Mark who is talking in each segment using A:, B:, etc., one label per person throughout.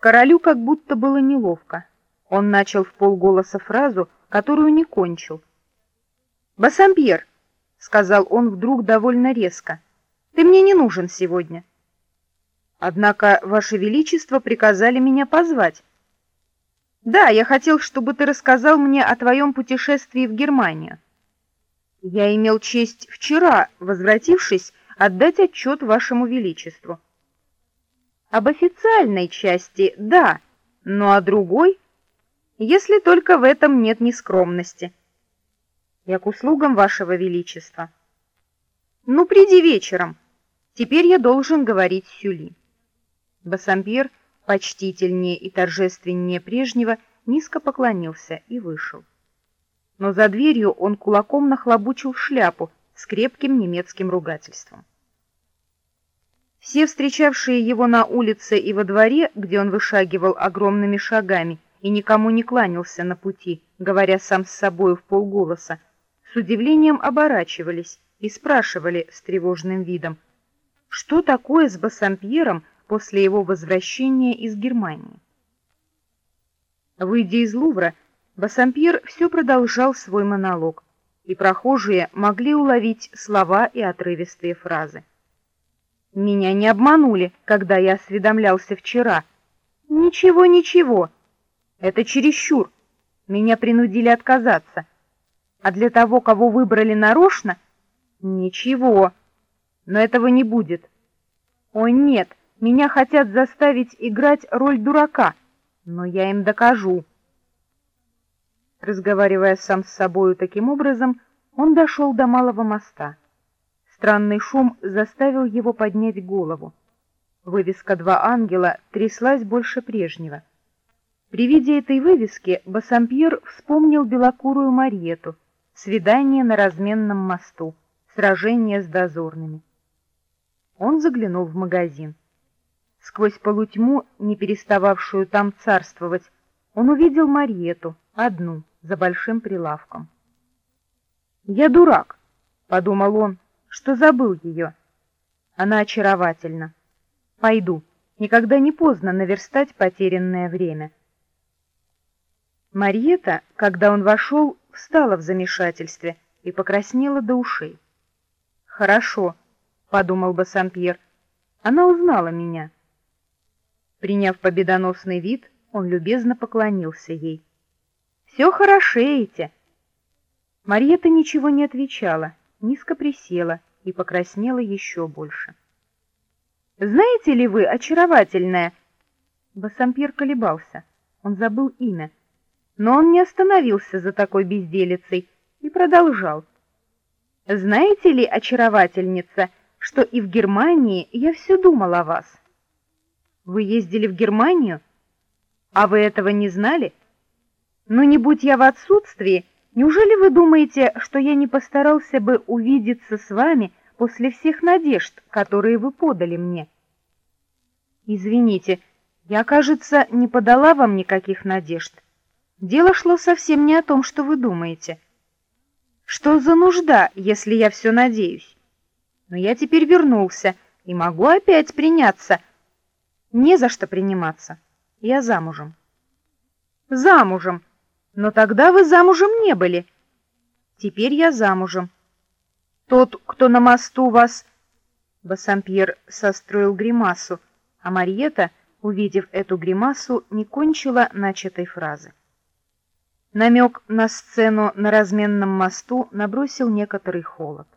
A: Королю как будто было неловко. Он начал в полголоса фразу, которую не кончил. «Бассампьер», — сказал он вдруг довольно резко, — «ты мне не нужен сегодня». «Однако, Ваше Величество приказали меня позвать». «Да, я хотел, чтобы ты рассказал мне о твоем путешествии в Германию». «Я имел честь вчера, возвратившись, отдать отчет Вашему Величеству». Об официальной части — да, но о другой — если только в этом нет нескромности. Я к услугам вашего величества. Ну, приди вечером. Теперь я должен говорить Сюли. Бассампьер почтительнее и торжественнее прежнего низко поклонился и вышел. Но за дверью он кулаком нахлобучил шляпу с крепким немецким ругательством. Все встречавшие его на улице и во дворе, где он вышагивал огромными шагами и никому не кланялся на пути, говоря сам с собою в полголоса, с удивлением оборачивались и спрашивали с тревожным видом, что такое с Бассампьером после его возвращения из Германии. Выйдя из Лувра, Бассампьер все продолжал свой монолог, и прохожие могли уловить слова и отрывистые фразы. Меня не обманули, когда я осведомлялся вчера. Ничего, ничего. Это чересчур. Меня принудили отказаться. А для того, кого выбрали нарочно, ничего. Но этого не будет. О нет, меня хотят заставить играть роль дурака, но я им докажу. Разговаривая сам с собою таким образом, он дошел до малого моста. Странный шум заставил его поднять голову. Вывеска «Два ангела» тряслась больше прежнего. При виде этой вывески Бассампьер вспомнил белокурую Мариету, свидание на разменном мосту, сражение с дозорными. Он заглянул в магазин. Сквозь полутьму, не перестававшую там царствовать, он увидел Мариету, одну, за большим прилавком. «Я дурак», — подумал он, — что забыл ее. Она очаровательна. Пойду. Никогда не поздно наверстать потерянное время. Мариета, когда он вошел, встала в замешательстве и покраснела до ушей. «Хорошо», — подумал Бассампьер, — «она узнала меня». Приняв победоносный вид, он любезно поклонился ей. «Все хорошеете». Мариета ничего не отвечала, низко присела и покраснела еще больше. «Знаете ли вы, очаровательная...» Бассампьер колебался, он забыл имя, но он не остановился за такой безделицей и продолжал. «Знаете ли, очаровательница, что и в Германии я все думал о вас?» «Вы ездили в Германию? А вы этого не знали? Но не будь я в отсутствии, Неужели вы думаете, что я не постарался бы увидеться с вами после всех надежд, которые вы подали мне? Извините, я, кажется, не подала вам никаких надежд. Дело шло совсем не о том, что вы думаете. Что за нужда, если я все надеюсь? Но я теперь вернулся и могу опять приняться. Не за что приниматься. Я замужем. Замужем. Но тогда вы замужем не были. Теперь я замужем. Тот, кто на мосту вас... Бассампьер состроил гримасу, а Мариета, увидев эту гримасу, не кончила начатой фразы. Намек на сцену на разменном мосту набросил некоторый холод.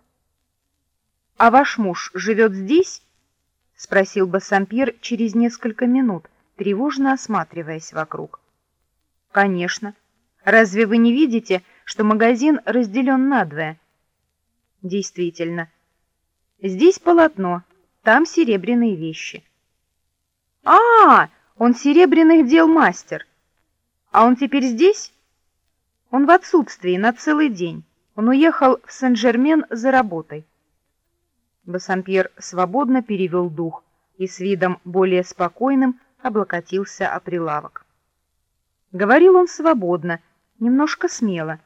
A: «А ваш муж живет здесь?» — спросил Бассампьер через несколько минут, тревожно осматриваясь вокруг. «Конечно. Разве вы не видите, что магазин разделен надвое? Действительно. Здесь полотно, там серебряные вещи. А, -а, -а он серебряных дел мастер. А он теперь здесь? Он в отсутствии на целый день. Он уехал в Сен-Жермен за работой. Бассампьер свободно перевел дух и с видом более спокойным облокотился о прилавок. Говорил он свободно, немножко смело.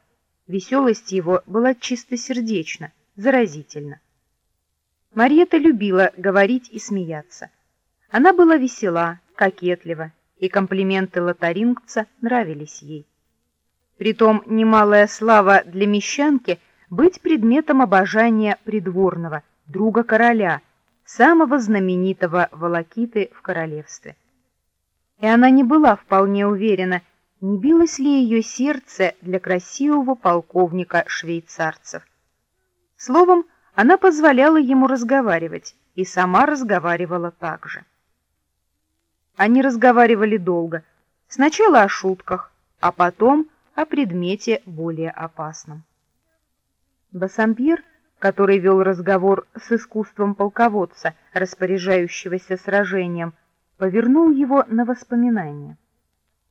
A: Веселость его была чистосердечна, заразительна. Мариета любила говорить и смеяться. Она была весела, кокетлива, и комплименты лотарингца нравились ей. Притом немалая слава для мещанки быть предметом обожания придворного, друга короля, самого знаменитого волокиты в королевстве. И она не была вполне уверена, не билось ли ее сердце для красивого полковника швейцарцев. Словом, она позволяла ему разговаривать и сама разговаривала также. Они разговаривали долго, сначала о шутках, а потом о предмете более опасном. Бассампьер, который вел разговор с искусством полководца, распоряжающегося сражением, повернул его на воспоминания.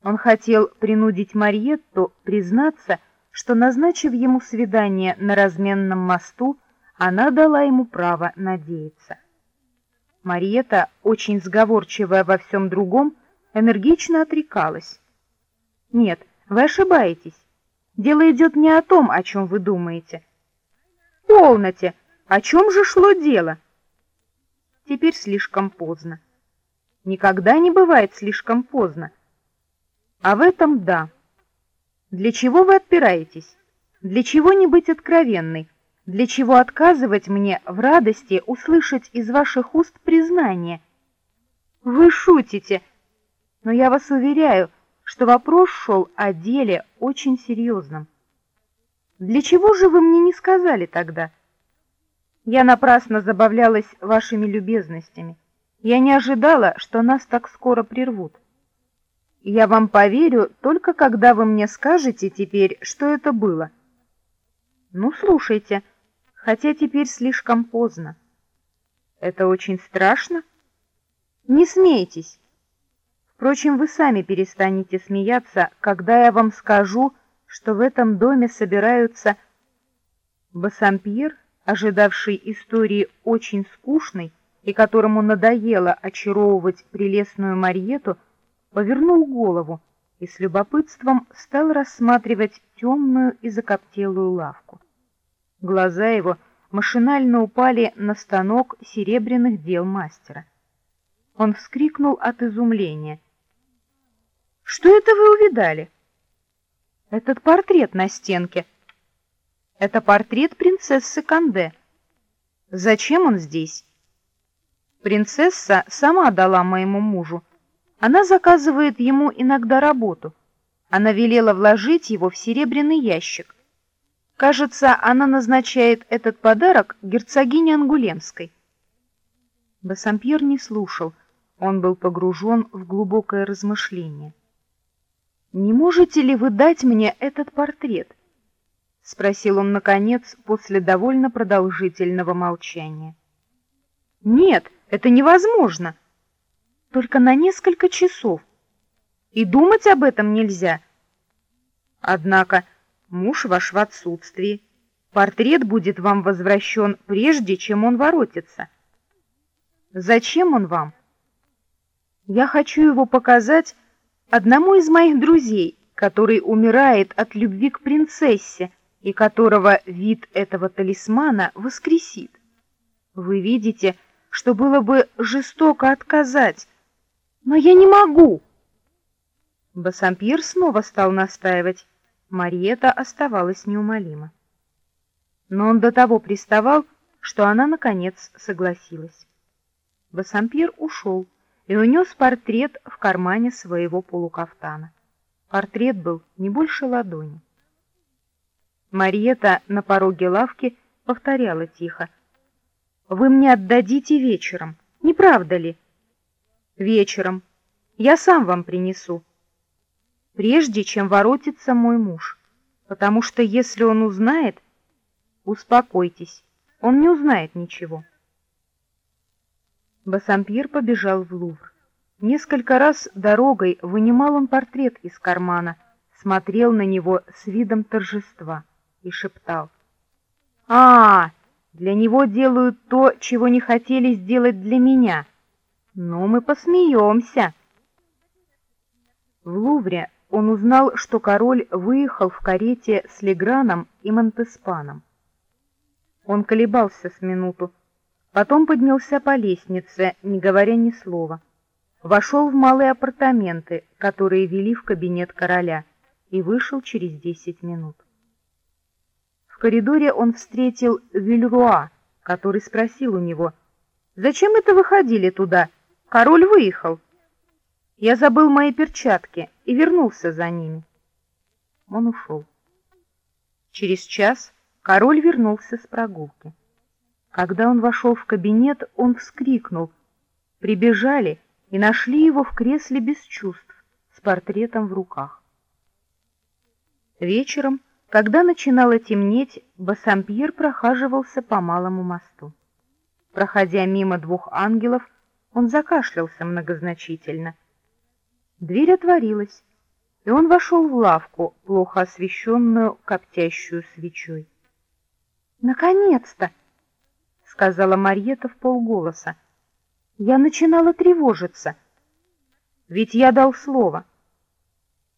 A: Он хотел принудить Мариетту признаться, что назначив ему свидание на разменном мосту, она дала ему право надеяться. Мариетта, очень сговорчивая во всем другом, энергично отрекалась. Нет, вы ошибаетесь. Дело идет не о том, о чем вы думаете. Полноте, о чем же шло дело? Теперь слишком поздно. Никогда не бывает слишком поздно. А в этом да. Для чего вы отпираетесь? Для чего не быть откровенной? Для чего отказывать мне в радости услышать из ваших уст признание? Вы шутите, но я вас уверяю, что вопрос шел о деле очень серьезном. Для чего же вы мне не сказали тогда? Я напрасно забавлялась вашими любезностями. Я не ожидала, что нас так скоро прервут. Я вам поверю только когда вы мне скажете теперь, что это было. Ну, слушайте, хотя теперь слишком поздно. Это очень страшно? Не смейтесь. Впрочем, вы сами перестанете смеяться, когда я вам скажу, что в этом доме собираются Бассампьер, ожидавший истории очень скучной и которому надоело очаровывать прелестную Мариету, повернул голову и с любопытством стал рассматривать темную и закоптелую лавку. Глаза его машинально упали на станок серебряных дел мастера. Он вскрикнул от изумления что это вы увидали? Этот портрет на стенке. Это портрет принцессы Канде. Зачем он здесь? Принцесса сама дала моему мужу. Она заказывает ему иногда работу. Она велела вложить его в серебряный ящик. Кажется, она назначает этот подарок герцогине Ангулемской. Бассампьер не слушал. Он был погружен в глубокое размышление. Не можете ли вы дать мне этот портрет? спросил он наконец после довольно продолжительного молчания. Нет, это невозможно. Только на несколько часов. И думать об этом нельзя. Однако муж ваш в отсутствии. Портрет будет вам возвращен прежде, чем он воротится. Зачем он вам? Я хочу его показать Одному из моих друзей, который умирает от любви к принцессе и которого вид этого талисмана воскресит. Вы видите, что было бы жестоко отказать, но я не могу. Бассампьер снова стал настаивать. Мариета оставалась неумолима. Но он до того приставал, что она наконец согласилась. Бассампьер ушел и унес портрет в кармане своего полукафтана. Портрет был не больше ладони. Мариета на пороге лавки повторяла тихо: "Вы мне отдадите вечером, не правда ли?" "Вечером. Я сам вам принесу. Прежде чем воротится мой муж, потому что если он узнает, успокойтесь, он не узнает ничего". Бассампьер побежал в Лувр. Несколько раз дорогой вынимал он портрет из кармана, смотрел на него с видом торжества и шептал: "А, для него делают то, чего не хотели сделать для меня. Ну мы посмеемся!» В Лувре он узнал, что король выехал в карете с Леграном и Монтеспаном. Он колебался с минуту, Потом поднялся по лестнице, не говоря ни слова. вошел в малые апартаменты, которые вели в кабинет короля, и вышел через десять минут. В коридоре он встретил Вильруа, который спросил у него, «Зачем это вы ходили туда? Король выехал». «Я забыл мои перчатки и вернулся за ними». Он ушел. Через час король вернулся с прогулки. Когда он вошел в кабинет, он вскрикнул. Прибежали и нашли его в кресле без чувств, с портретом в руках. Вечером когда начинало темнеть, Бассампьер прохаживался по малому мосту. Проходя мимо двух ангелов, он закашлялся многозначительно. Дверь отворилась, и он вошел в лавку, плохо освещенную коптящую свечой. «Наконец-то!» — сказала Марьета в полголоса. «Я начинала тревожиться. Ведь я дал слово».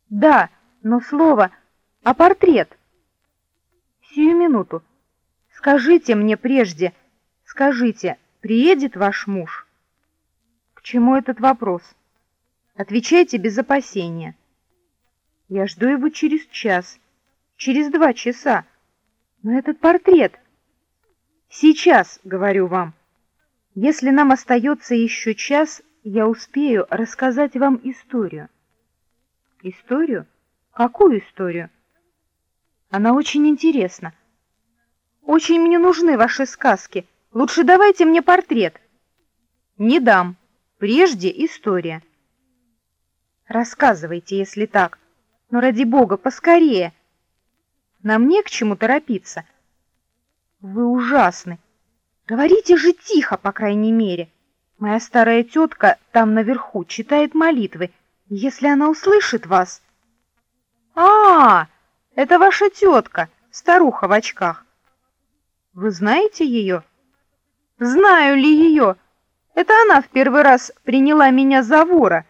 A: «Да, но слово, а портрет?» сию минуту. Скажите мне прежде, скажите, приедет ваш муж? К чему этот вопрос? Отвечайте без опасения. Я жду его через час, через два часа. Но этот портрет... Сейчас, говорю вам. Если нам остается еще час, я успею рассказать вам историю. Историю? Какую историю? Она очень интересна. Очень мне нужны ваши сказки. Лучше давайте мне портрет. Не дам. Прежде история. Рассказывайте, если так. Но ради бога, поскорее. Нам не к чему торопиться. Вы ужасны. Говорите же тихо, по крайней мере. Моя старая тетка там наверху читает молитвы. Если она услышит вас... А-а-а! Это ваша тетка, старуха в очках. Вы знаете ее? Знаю ли ее? Это она в первый раз приняла меня за вора.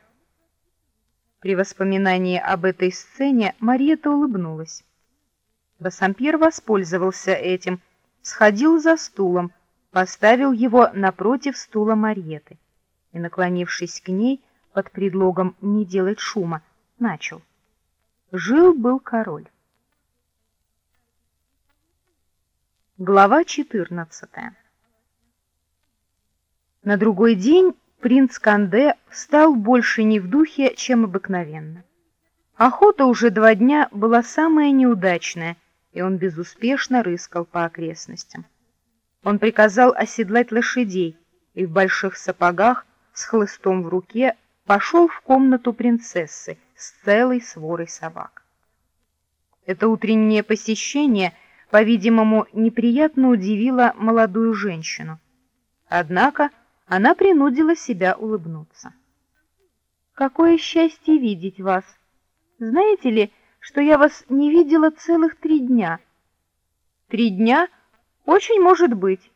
A: При воспоминании об этой сцене Мариетта улыбнулась. Бассампьер воспользовался этим, сходил за стулом, поставил его напротив стула Мариеты и, наклонившись к ней под предлогом не делать шума, начал. Жил-был король. Глава 14 На другой день принц Канде встал больше не в духе, чем обыкновенно. Охота уже два дня была самая неудачная, и он безуспешно рыскал по окрестностям. Он приказал оседлать лошадей и в больших сапогах с хлыстом в руке пошел в комнату принцессы с целой сворой собак. Это утреннее посещение – по-видимому, неприятно удивила молодую женщину. Однако она принудила себя улыбнуться. «Какое счастье видеть вас! Знаете ли, что я вас не видела целых три дня?» «Три дня? Очень может быть!»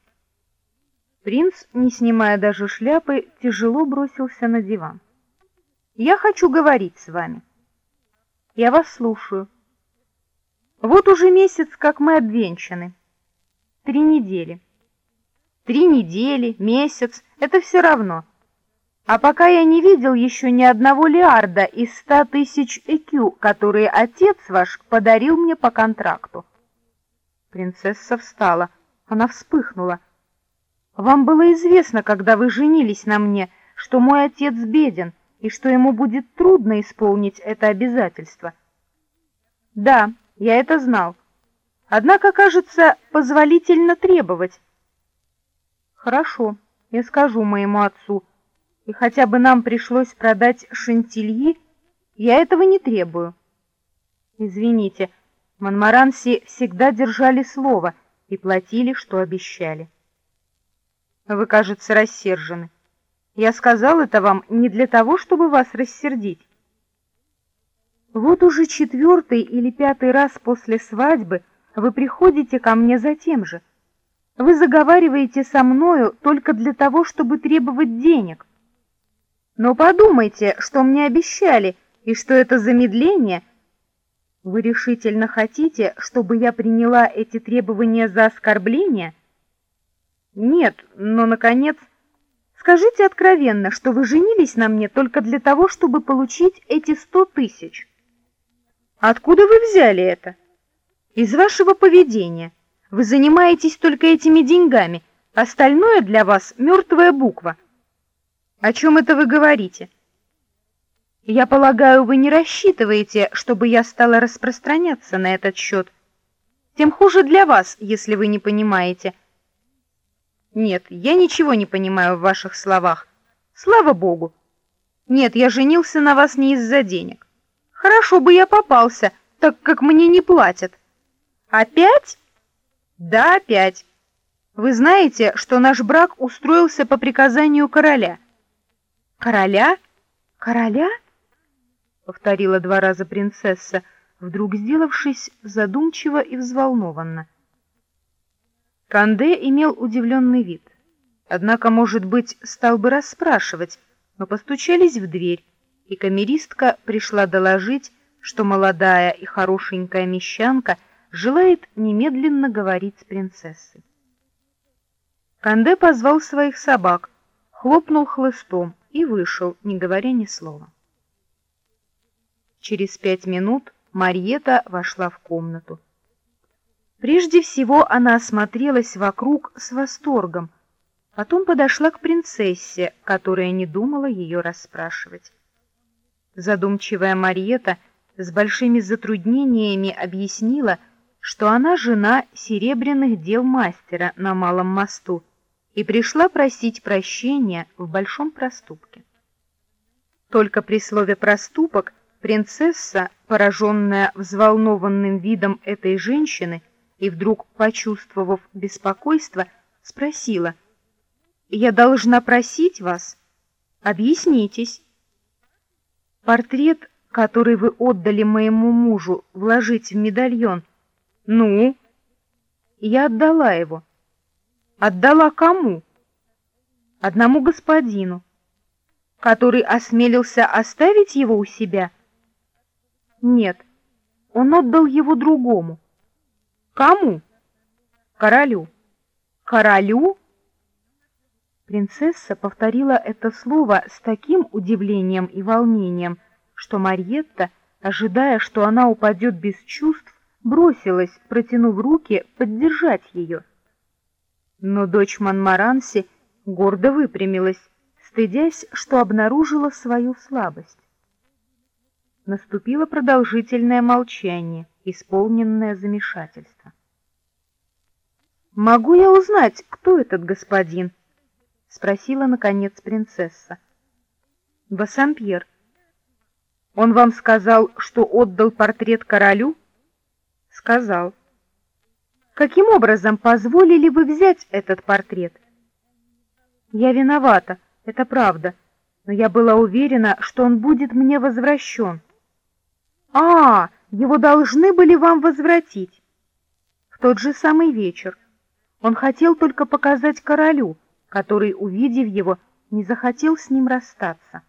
A: Принц, не снимая даже шляпы, тяжело бросился на диван. «Я хочу говорить с вами». «Я вас слушаю». Вот уже месяц, как мы обвенчаны. Три недели. Три недели, месяц — это все равно. А пока я не видел еще ни одного лиарда из ста тысяч ЭКЮ, которые отец ваш подарил мне по контракту. Принцесса встала. Она вспыхнула. Вам было известно, когда вы женились на мне, что мой отец беден и что ему будет трудно исполнить это обязательство. Да, я это знал. Однако, кажется, позволительно требовать. Хорошо, я скажу моему отцу. И хотя бы нам пришлось продать шантильи, я этого не требую. Извините, Монмаранси всегда держали слово и платили, что обещали. Вы, кажется, рассержены. Я сказал это вам не для того, чтобы вас рассердить. Вот уже четвертый или пятый раз после свадьбы вы приходите ко мне за тем же. Вы заговариваете со мною только для того, чтобы требовать денег. Но подумайте, что мне обещали, и что это замедление. Вы решительно хотите, чтобы я приняла эти требования за оскорбление? Нет, но, наконец, Скажите откровенно, что вы женились на мне только для того, чтобы получить эти сто тысяч. Откуда вы взяли это? Из вашего поведения. Вы занимаетесь только этими деньгами, остальное для вас мертвая буква. О чем это вы говорите? Я полагаю, вы не рассчитываете, чтобы я стала распространяться на этот счет. Тем хуже для вас, если вы не понимаете. Нет, я ничего не понимаю в ваших словах. Слава богу. Нет, я женился на вас не из-за денег. Хорошо бы я попался, так как мне не платят. Опять? Да, опять. Вы знаете, что наш брак устроился по приказанию короля. Короля? Короля? повторила два раза принцесса, вдруг сделавшись задумчиво и взволнованно. Канде имел удивленный вид. Однако, может быть, стал бы расспрашивать, но постучались в дверь, и камеристка пришла доложить, что молодая и хорошенькая мещанка желает немедленно говорить с принцессой. Канде позвал своих собак, хлопнул хлыстом и вышел, не говоря ни слова. Через пять минут Марьета вошла в комнату. Прежде всего она осмотрелась вокруг с восторгом, потом подошла к принцессе, которая не думала ее расспрашивать. Задумчивая Марьета с большими затруднениями объяснила, что она жена серебряных дел мастера на Малом мосту и пришла просить прощения в большом проступке. Только при слове проступок принцесса, пораженная взволнованным видом этой женщины и вдруг почувствовав беспокойство, спросила: "Я должна просить вас, объяснитесь. Портрет, который вы отдали моему мужу вложить в медальон. Ну, я отдала его. Отдала кому? Одному господину, который осмелился оставить его у себя. Нет. Он отдал его другому. Кому? Королю. Королю? Принцесса повторила это слово с таким удивлением и волнением, что Марьетта, ожидая, что она упадет без чувств, бросилась, протянув руки, поддержать ее. Но дочь Монмаранси гордо выпрямилась, стыдясь, что обнаружила свою слабость. Наступило продолжительное молчание, исполненное замешательства. Могу я узнать, кто этот господин? спросила наконец принцесса. Бассампьер. Он вам сказал, что отдал портрет королю? Сказал. Каким образом позволили вы взять этот портрет? Я виновата, это правда, но я была уверена, что он будет мне возвращен. А, его должны были вам возвратить. В тот же самый вечер. Он хотел только показать королю, который, увидев его, не захотел с ним расстаться.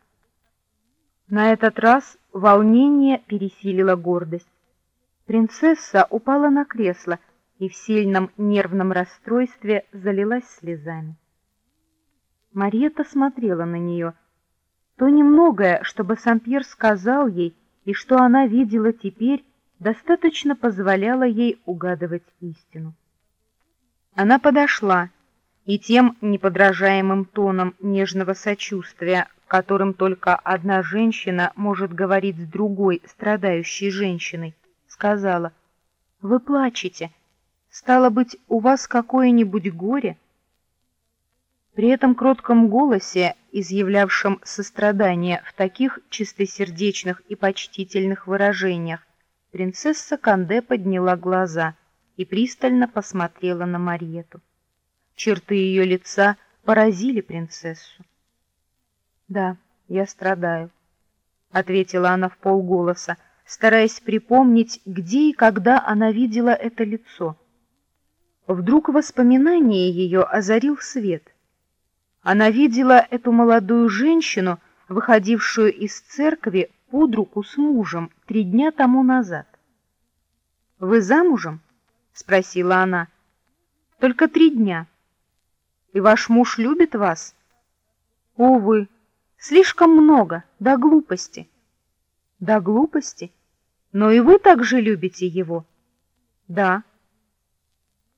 A: На этот раз волнение пересилило гордость. Принцесса упала на кресло и в сильном нервном расстройстве залилась слезами. Мариетта смотрела на нее. То немногое, чтобы Сампьер сказал ей, и что она видела теперь, достаточно позволяло ей угадывать истину. Она подошла и тем неподражаемым тоном нежного сочувствия, которым только одна женщина может говорить с другой страдающей женщиной, сказала: "Вы плачете. Стало быть, у вас какое-нибудь горе?" При этом кротком голосе, изъявлявшем сострадание в таких чистосердечных и почтительных выражениях, принцесса Канде подняла глаза и пристально посмотрела на Мариету. Черты ее лица поразили принцессу. "Да, я страдаю", ответила она в полголоса, стараясь припомнить, где и когда она видела это лицо. Вдруг воспоминание ее озарил свет. Она видела эту молодую женщину, выходившую из церкви под руку с мужем три дня тому назад. Вы замужем? спросила она. Только три дня. И ваш муж любит вас? Увы, слишком много, до глупости. До глупости? Но и вы также любите его? Да.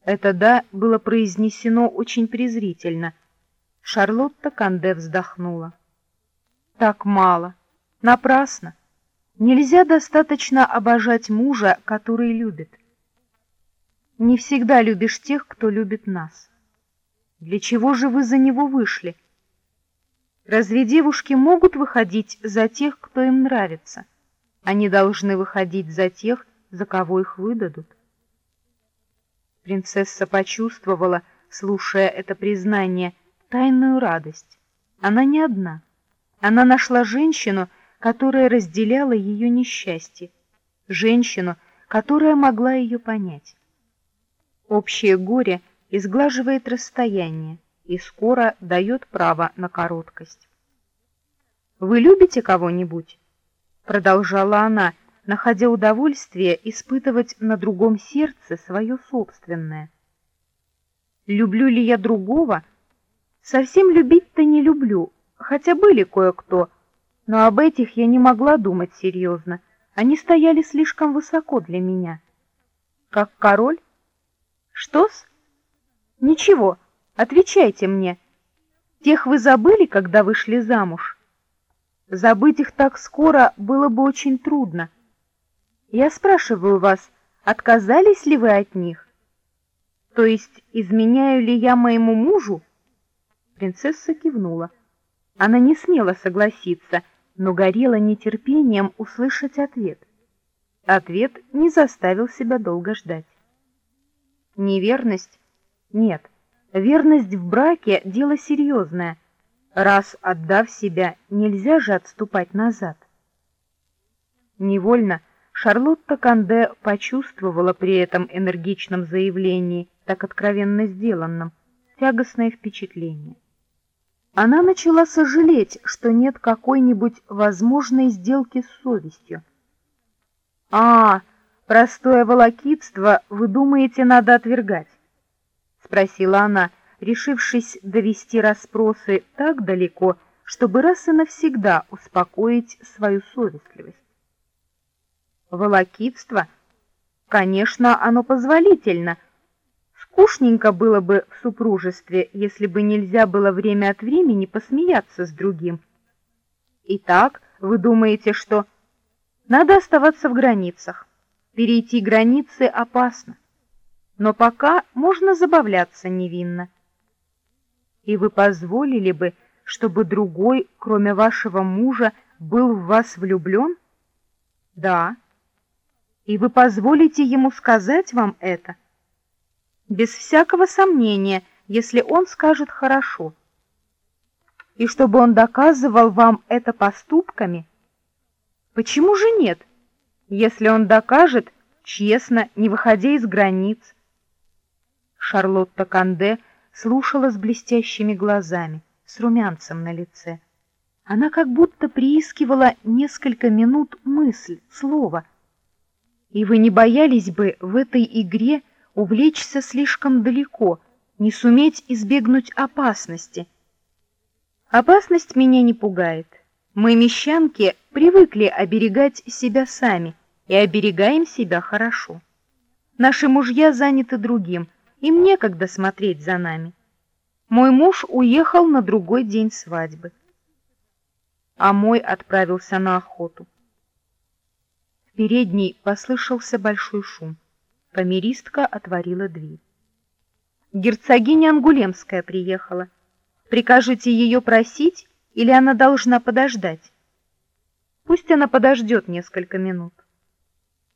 A: Это «да» было произнесено очень презрительно. Шарлотта Канде вздохнула. Так мало. Напрасно. Нельзя достаточно обожать мужа, который любит. Не всегда любишь тех, кто любит нас. Для чего же вы за него вышли? Разве девушки могут выходить за тех, кто им нравится? Они должны выходить за тех, за кого их выдадут. Принцесса почувствовала, слушая это признание, тайную радость. Она не одна. Она нашла женщину, которая разделяла ее несчастье, женщину, которая могла ее понять. Общее горе изглаживает расстояние и скоро дает право на короткость. «Вы любите кого-нибудь?» — продолжала она, находя удовольствие испытывать на другом сердце свое собственное. «Люблю ли я другого? Совсем любить-то не люблю, хотя были кое-кто, но об этих я не могла думать серьезно, они стояли слишком высоко для меня. Как король? Что-с? Ничего, отвечайте мне. Тех вы забыли, когда вышли замуж? Забыть их так скоро было бы очень трудно. Я спрашиваю вас, отказались ли вы от них? То есть, изменяю ли я моему мужу? Принцесса кивнула. Она не смела согласиться, но горела нетерпением услышать ответ. Ответ не заставил себя долго ждать. Неверность? Нет. Верность в браке — дело серьезное. Раз отдав себя, нельзя же отступать назад. Невольно Шарлотта Канде почувствовала при этом энергичном заявлении, так откровенно сделанном, тягостное впечатление. Она начала сожалеть, что нет какой-нибудь возможной сделки с совестью. «А, простое волокитство, вы думаете, надо отвергать?» — спросила она, решившись довести расспросы так далеко, чтобы раз и навсегда успокоить свою совестливость. Волокитство? Конечно, оно позволительно, Скучненько было бы в супружестве, если бы нельзя было время от времени посмеяться с другим. Итак, вы думаете, что надо оставаться в границах. Перейти границы опасно. Но пока можно забавляться невинно. И вы позволили бы, чтобы другой, кроме вашего мужа, был в вас влюблен? Да. И вы позволите ему сказать вам это? без всякого сомнения, если он скажет хорошо. И чтобы он доказывал вам это поступками? Почему же нет, если он докажет честно, не выходя из границ? Шарлотта Канде слушала с блестящими глазами, с румянцем на лице. Она как будто приискивала несколько минут мысль, слово. И вы не боялись бы в этой игре увлечься слишком далеко, не суметь избегнуть опасности. Опасность меня не пугает. Мы, мещанки, привыкли оберегать себя сами и оберегаем себя хорошо. Наши мужья заняты другим, им некогда смотреть за нами. Мой муж уехал на другой день свадьбы, а мой отправился на охоту. В передней послышался большой шум. Камеристка отворила дверь. Герцогиня Ангулемская приехала. Прикажете ее просить, или она должна подождать? Пусть она подождет несколько минут.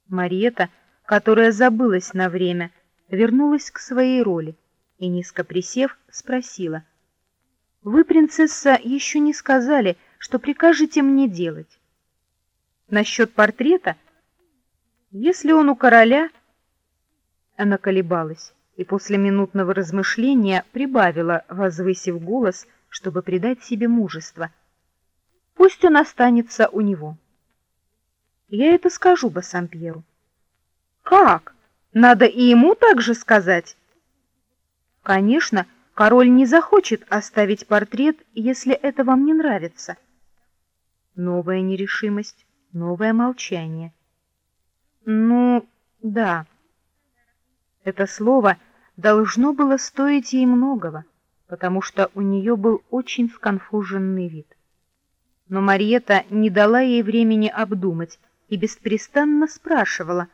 A: Мариета, которая забылась на время, вернулась к своей роли и, низко присев, спросила. «Вы, принцесса, еще не сказали, что прикажете мне делать. Насчет портрета? Если он у короля, она колебалась и после минутного размышления прибавила, возвысив голос, чтобы придать себе мужество. Пусть он останется у него. Я это скажу Бассампьеру. Как? Надо и ему так же сказать? Конечно, Король не захочет оставить портрет, если это вам не нравится. Новая нерешимость, новое молчание. Ну, да. Это слово должно было стоить ей многого, потому что у нее был очень сконфуженный вид. Но Мариета не дала ей времени обдумать и беспрестанно спрашивала: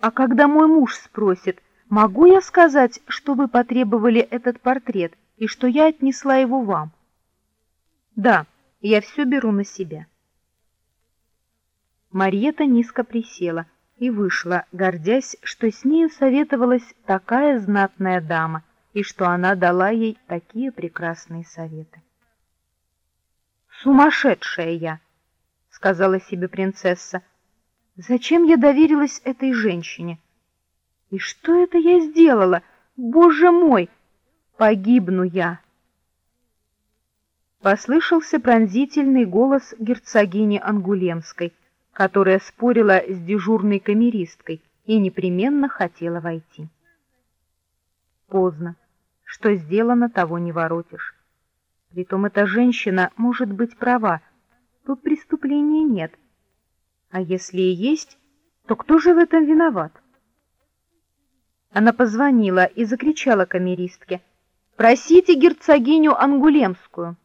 A: "А когда мой муж спросит: "Могу я сказать, что вы потребовали этот портрет и что я отнесла его вам?" "Да, я все беру на себя". Мариета низко присела и вышла, гордясь, что с нею советовалась такая знатная дама и что она дала ей такие прекрасные советы. Сумасшедшая я, сказала себе принцесса. Зачем я доверилась этой женщине? И что это я сделала? Боже мой, погибну я. Послышался пронзительный голос герцогини Ангулемской которая спорила с дежурной камеристкой и непременно хотела войти. Поздно. Что сделано, того не воротишь. Притом эта женщина может быть права. Тут преступления нет. А если и есть, то кто же в этом виноват? Она позвонила и закричала камеристке: "Просите герцогиню Ангулемскую".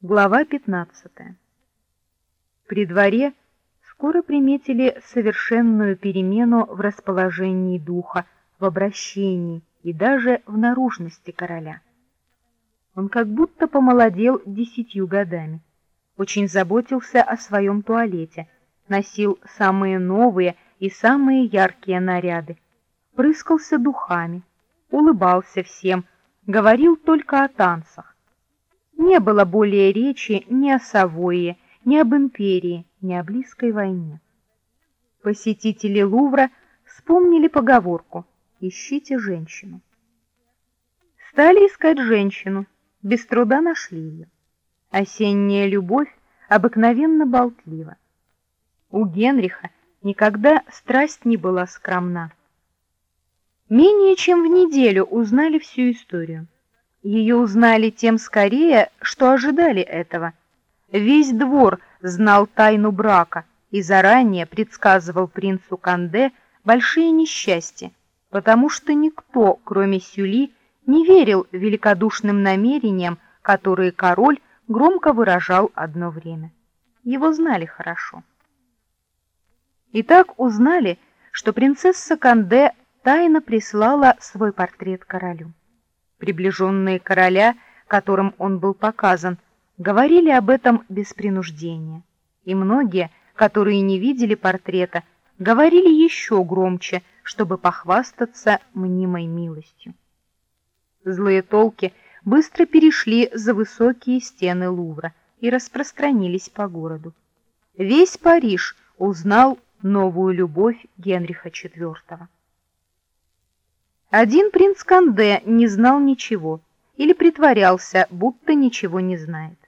A: Глава 15. При дворе скоро приметили совершенную перемену в расположении духа, в обращении и даже в наружности короля. Он как будто помолодел десятью годами. Очень заботился о своем туалете, носил самые новые и самые яркие наряды, прыскался духами, улыбался всем, говорил только о танцах не было более речи ни о Савойе, ни об империи, ни о близкой войне. Посетители Лувра вспомнили поговорку: ищите женщину. Стали искать женщину, без труда нашли ее. Осенняя любовь обыкновенно болтлива. У Генриха никогда страсть не была скромна. Менее чем в неделю узнали всю историю. Ее узнали тем скорее, что ожидали этого. Весь двор знал тайну брака и заранее предсказывал принцу Канде большие несчастья, потому что никто, кроме Сюли, не верил великодушным намерениям, которые король громко выражал одно время. Его знали хорошо. И так узнали, что принцесса Канде тайно прислала свой портрет королю. Приближенные короля, которым он был показан, говорили об этом без принуждения. И многие, которые не видели портрета, говорили еще громче, чтобы похвастаться мнимой милостью. Злые толки быстро перешли за высокие стены Лувра и распространились по городу. Весь Париж узнал новую любовь Генриха IV. Один принц Канде не знал ничего или притворялся, будто ничего не знает.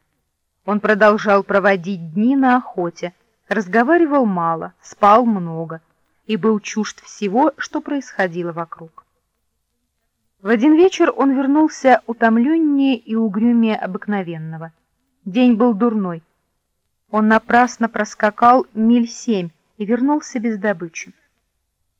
A: Он продолжал проводить дни на охоте, разговаривал мало, спал много и был чужд всего, что происходило вокруг. В один вечер он вернулся утомленнее и угрюмее обыкновенного. День был дурной. Он напрасно проскакал миль семь и вернулся без добычи.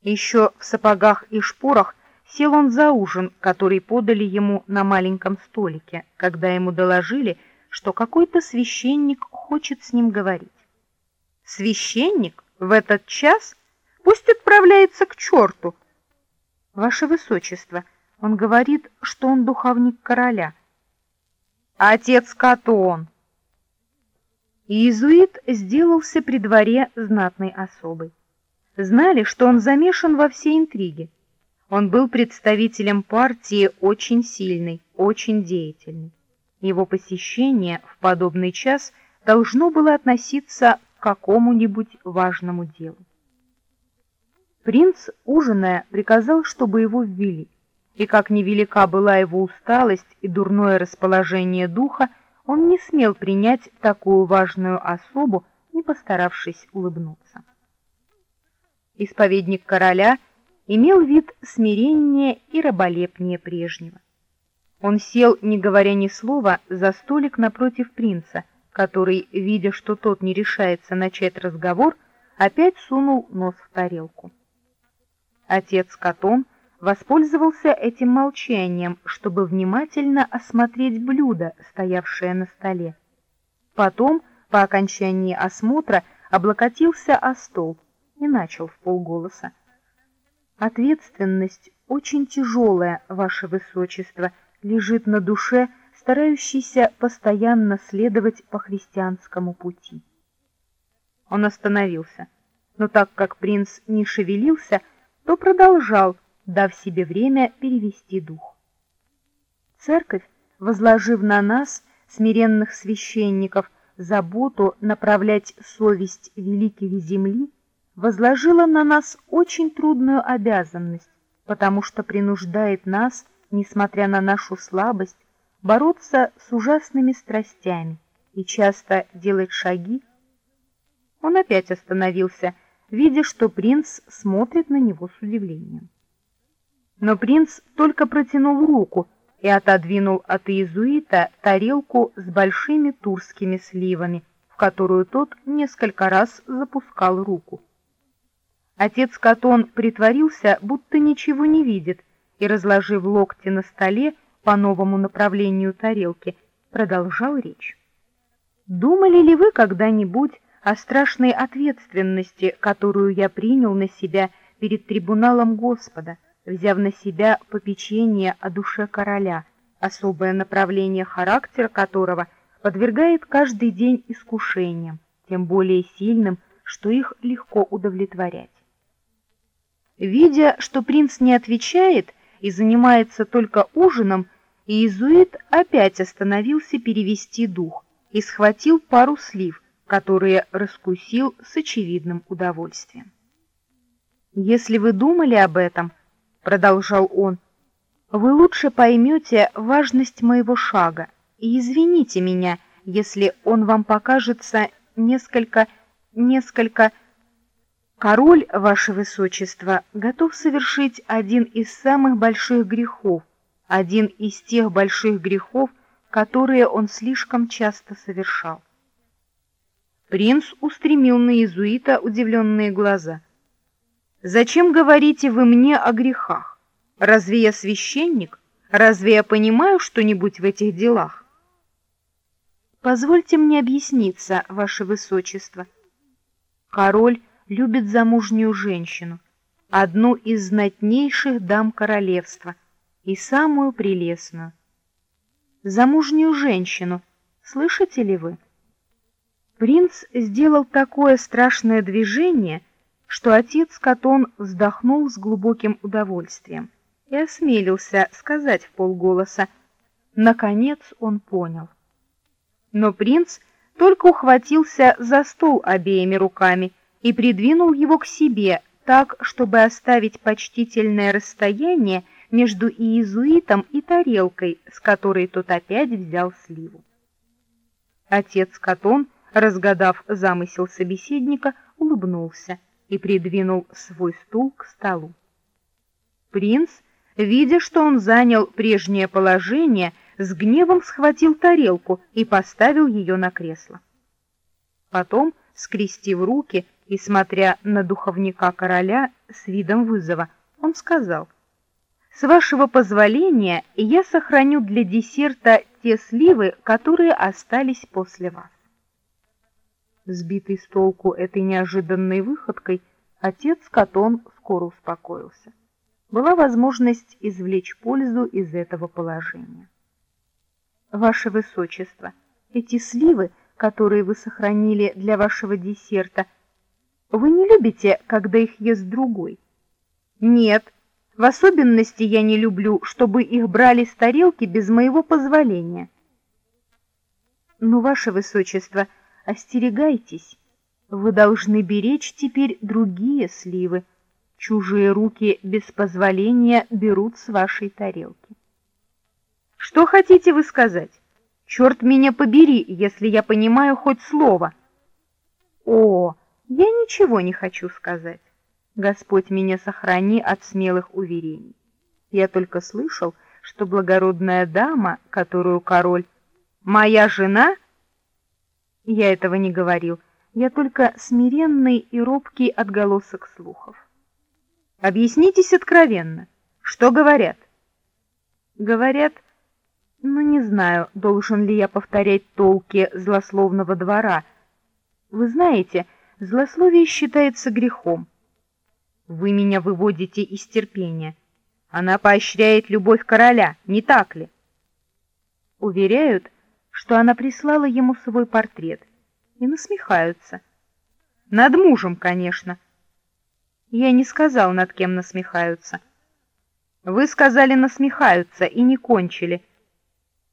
A: Еще в сапогах и шпорах Сел он за ужин, который подали ему на маленьком столике, когда ему доложили, что какой-то священник хочет с ним говорить. Священник в этот час пусть отправляется к черту. Ваше высочество, он говорит, что он духовник короля. Отец Катон. Иезуит сделался при дворе знатной особой. Знали, что он замешан во все интриги он был представителем партии очень сильный, очень деятельный. Его посещение в подобный час должно было относиться к какому-нибудь важному делу. Принц, ужиная, приказал, чтобы его ввели. И как невелика была его усталость и дурное расположение духа, он не смел принять такую важную особу, не постаравшись улыбнуться. Исповедник короля имел вид смиреннее и раболепнее прежнего. Он сел, не говоря ни слова, за столик напротив принца, который, видя, что тот не решается начать разговор, опять сунул нос в тарелку. Отец Катон воспользовался этим молчанием, чтобы внимательно осмотреть блюдо, стоявшее на столе. Потом, по окончании осмотра, облокотился о стол и начал в полголоса: Ответственность очень тяжелая, ваше высочество, лежит на душе, старающейся постоянно следовать по христианскому пути. Он остановился, но так как принц не шевелился, то продолжал, дав себе время перевести дух. Церковь, возложив на нас, смиренных священников, заботу направлять совесть великих земли, возложила на нас очень трудную обязанность, потому что принуждает нас, несмотря на нашу слабость, бороться с ужасными страстями и часто делать шаги. Он опять остановился, видя, что принц смотрит на него с удивлением. Но принц только протянул руку и отодвинул от иезуита тарелку с большими турскими сливами, в которую тот несколько раз запускал руку. Отец Катон притворился, будто ничего не видит, и разложив локти на столе по новому направлению тарелки, продолжал речь. Думали ли вы когда-нибудь о страшной ответственности, которую я принял на себя перед трибуналом Господа, взяв на себя попечение о душе короля, особое направление характера которого подвергает каждый день искушениям, тем более сильным, что их легко удовлетворять. Видя, что принц не отвечает и занимается только ужином, иезуит опять остановился перевести дух и схватил пару слив, которые раскусил с очевидным удовольствием. Если вы думали об этом, продолжал он, вы лучше поймете важность моего шага и извините меня, если он вам покажется несколько несколько Король, ваше высочество, готов совершить один из самых больших грехов, один из тех больших грехов, которые он слишком часто совершал. Принц устремил на иезуита удивленные глаза. Зачем говорите вы мне о грехах? Разве я священник? Разве я понимаю что-нибудь в этих делах? Позвольте мне объясниться, ваше высочество. Король любит замужнюю женщину, одну из знатнейших дам королевства и самую прелестную. Замужнюю женщину, слышите ли вы? Принц сделал такое страшное движение, что отец Катон вздохнул с глубоким удовольствием и осмелился сказать в полголоса: "Наконец он понял". Но принц только ухватился за стол обеими руками и придвинул его к себе, так, чтобы оставить почтительное расстояние между иезуитом и тарелкой, с которой тот опять взял сливу. Отец Катон разгадав замысел собеседника, улыбнулся и придвинул свой стул к столу. Принц, видя, что он занял прежнее положение, с гневом схватил тарелку и поставил ее на кресло. Потом, скрестив руки и смотря на духовника короля с видом вызова, он сказал: "С вашего позволения, я сохраню для десерта те сливы, которые остались после вас". Сбитый с толку этой неожиданной выходкой, отец Катон скоро успокоился. Была возможность извлечь пользу из этого положения. Ваше высочество, эти сливы, которые вы сохранили для вашего десерта, вы не любите, когда их ест другой? Нет. В особенности я не люблю, чтобы их брали с тарелки без моего позволения. Но ваше высочество, остерегайтесь. Вы должны беречь теперь другие сливы. Чужие руки без позволения берут с вашей тарелки. Что хотите вы сказать? Черт меня побери, если я понимаю хоть слово. О, я ничего не хочу сказать. Господь меня сохрани от смелых уверений. Я только слышал, что благородная дама, которую король моя жена, я этого не говорил. Я только смиренный и робкий отголосок слухов. Объяснитесь откровенно. Что говорят? Говорят, ну не знаю, должен ли я повторять толки злословного двора. Вы знаете, злословие считается грехом. Вы меня выводите из терпения. Она поощряет любовь короля, не так ли? Уверяют, что она прислала ему свой портрет — и насмехаются. Над мужем, конечно. Я не сказал, над кем насмехаются. Вы сказали насмехаются и не кончили.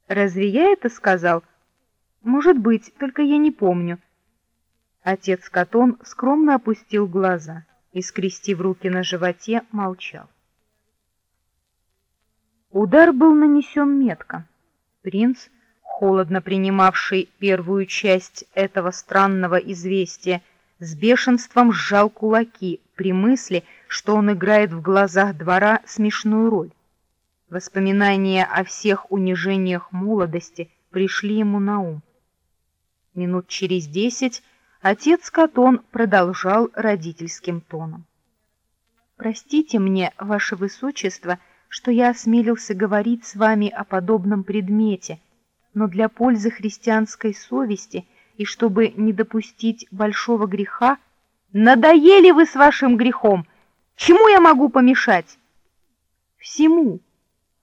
A: Разве я это сказал? Может быть, только я не помню. Отец Катон скромно опустил глаза и, скрестив руки на животе, молчал. Удар был нанесен метко. Принц холодно принимавший первую часть этого странного известия, с бешенством сжал кулаки при мысли, что он играет в глазах двора смешную роль. Воспоминания о всех унижениях молодости пришли ему на ум. Минут через десять отец Катон продолжал родительским тоном. «Простите мне, ваше высочество, что я осмелился говорить с вами о подобном предмете — но для пользы христианской совести и чтобы не допустить большого греха, надоели вы с вашим грехом. Чему я могу помешать? Всему.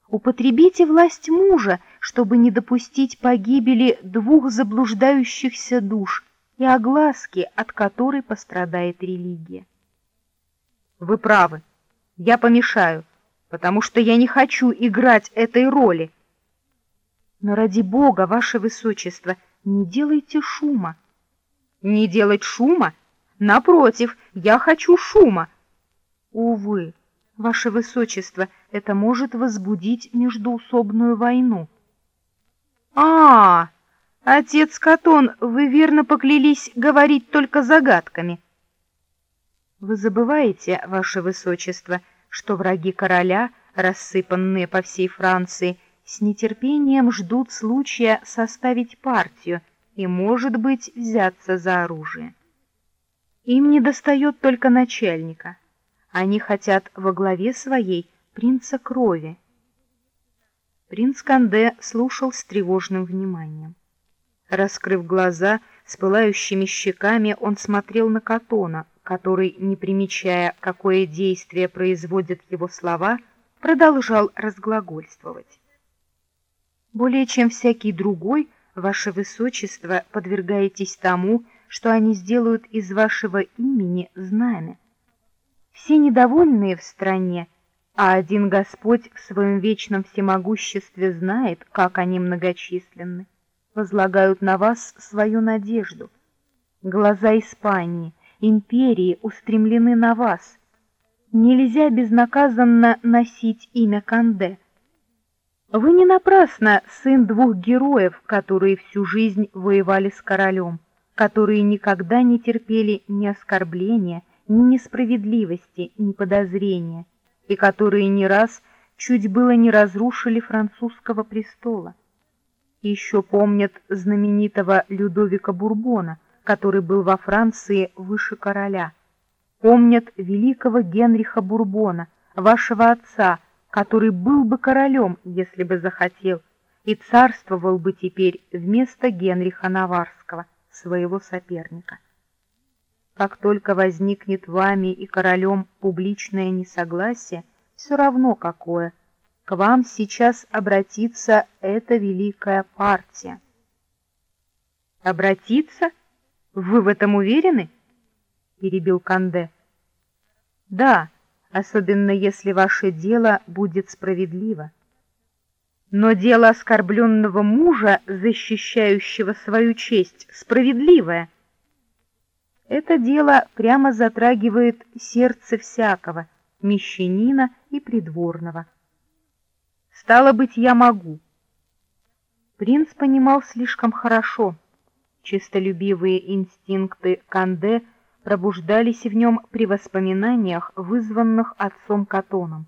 A: Употребите власть мужа, чтобы не допустить погибели двух заблуждающихся душ и огласки, от которой пострадает религия. Вы правы. Я помешаю, потому что я не хочу играть этой роли. Но ради бога, ваше высочество, не делайте шума. Не делать шума? Напротив, я хочу шума. Увы, ваше высочество, это может возбудить междоусобную войну. А, отец Катон, вы верно поклялись говорить только загадками. Вы забываете, ваше высочество, что враги короля, рассыпанные по всей Франции, с нетерпением ждут случая составить партию и, может быть, взяться за оружие. Им не достает только начальника. Они хотят во главе своей принца крови. Принц Канде слушал с тревожным вниманием. Раскрыв глаза, с пылающими щеками он смотрел на Катона, который, не примечая, какое действие производят его слова, продолжал разглагольствовать. Более чем всякий другой, ваше высочество, подвергаетесь тому, что они сделают из вашего имени знамя. Все недовольные в стране, а один Господь в своем вечном всемогуществе знает, как они многочисленны, возлагают на вас свою надежду. Глаза Испании, империи устремлены на вас. Нельзя безнаказанно носить имя Канде — вы не напрасно сын двух героев, которые всю жизнь воевали с королем, которые никогда не терпели ни оскорбления, ни несправедливости, ни подозрения, и которые не раз чуть было не разрушили французского престола. Еще помнят знаменитого Людовика Бурбона, который был во Франции выше короля. Помнят великого Генриха Бурбона, вашего отца, который был бы королем, если бы захотел, и царствовал бы теперь вместо Генриха Наварского, своего соперника. Как только возникнет вами и королем публичное несогласие, все равно какое, к вам сейчас обратится эта великая партия. Обратиться? Вы в этом уверены? перебил Канде. Да, особенно если ваше дело будет справедливо. Но дело оскорбленного мужа, защищающего свою честь, справедливое. Это дело прямо затрагивает сердце всякого, мещанина и придворного. Стало быть, я могу. Принц понимал слишком хорошо. Чистолюбивые инстинкты Канде пробуждались в нем при воспоминаниях, вызванных отцом Катоном.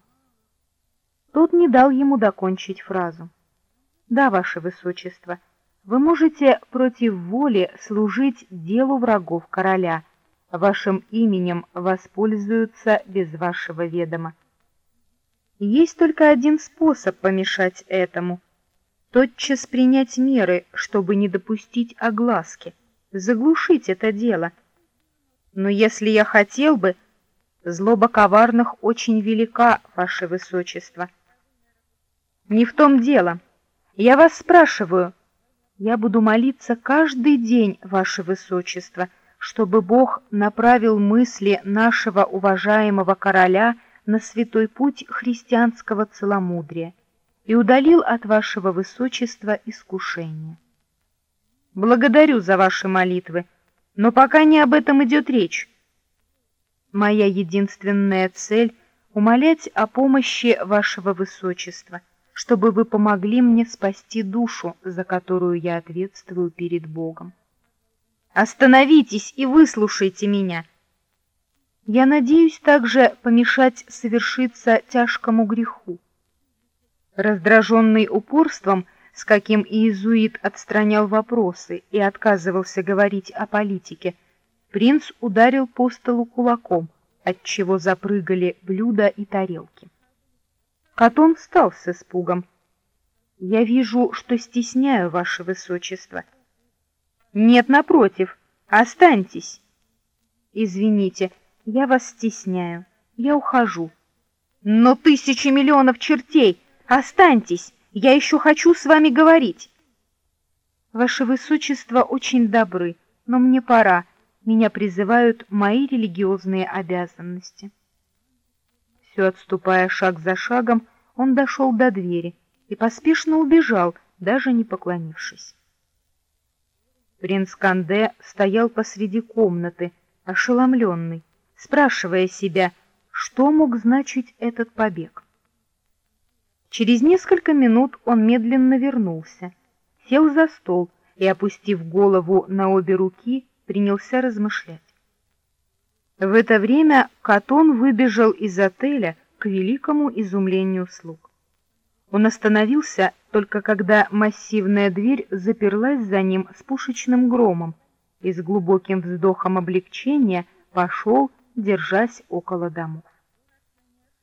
A: Тот не дал ему докончить фразу. «Да, ваше высочество, вы можете против воли служить делу врагов короля, вашим именем воспользуются без вашего ведома. Есть только один способ помешать этому — тотчас принять меры, чтобы не допустить огласки, заглушить это дело. Но если я хотел бы, злоба коварных очень велика, ваше высочество. Не в том дело. Я вас спрашиваю. Я буду молиться каждый день, ваше высочество, чтобы Бог направил мысли нашего уважаемого короля — на святой путь христианского целомудрия и удалил от вашего высочества искушение. Благодарю за ваши молитвы, но пока не об этом идет речь. Моя единственная цель — умолять о помощи вашего высочества, чтобы вы помогли мне спасти душу, за которую я ответствую перед Богом. Остановитесь и выслушайте меня — я надеюсь также помешать совершиться тяжкому греху. Раздраженный упорством, с каким иезуит отстранял вопросы и отказывался говорить о политике, принц ударил по столу кулаком, отчего запрыгали блюда и тарелки. Катон встал с испугом. «Я вижу, что стесняю ваше высочество». «Нет, напротив, останьтесь». «Извините, я вас стесняю. Я ухожу. Но тысячи миллионов чертей! Останьтесь! Я еще хочу с вами говорить. Ваше Высочество очень добры, но мне пора. Меня призывают мои религиозные обязанности. Все отступая шаг за шагом, он дошел до двери и поспешно убежал, даже не поклонившись. Принц Канде стоял посреди комнаты, ошеломленный спрашивая себя, что мог значить этот побег. Через несколько минут он медленно вернулся, сел за стол и, опустив голову на обе руки, принялся размышлять. В это время Катон выбежал из отеля к великому изумлению слуг. Он остановился только когда массивная дверь заперлась за ним с пушечным громом и с глубоким вздохом облегчения пошел держась около домов.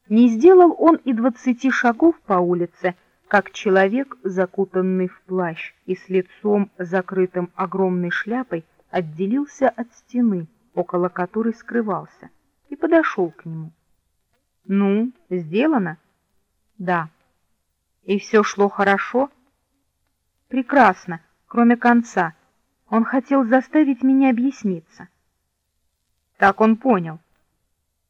A: Не сделал он и двадцати шагов по улице, как человек, закутанный в плащ и с лицом, закрытым огромной шляпой, отделился от стены, около которой скрывался, и подошел к нему. «Ну, сделано?» «Да». «И все шло хорошо?» «Прекрасно, кроме конца. Он хотел заставить меня объясниться». Так он понял.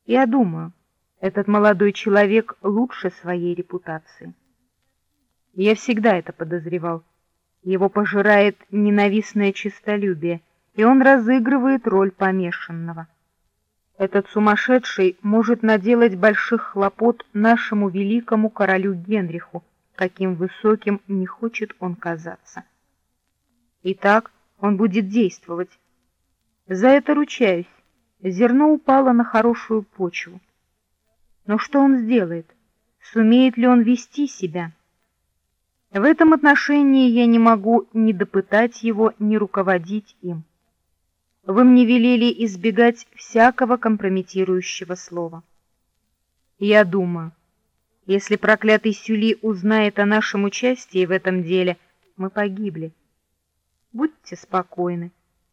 A: Я думаю, этот молодой человек лучше своей репутации. Я всегда это подозревал. Его пожирает ненавистное честолюбие, и он разыгрывает роль помешанного. Этот сумасшедший может наделать больших хлопот нашему великому королю Генриху, каким высоким не хочет он казаться. Итак, он будет действовать. За это ручаюсь. Зерно упало на хорошую почву. Но что он сделает? Сумеет ли он вести себя? В этом отношении я не могу ни допытать его, ни руководить им. Вы мне велели избегать всякого компрометирующего слова. Я думаю, если проклятый Сюли узнает о нашем участии в этом деле, мы погибли. Будьте спокойны,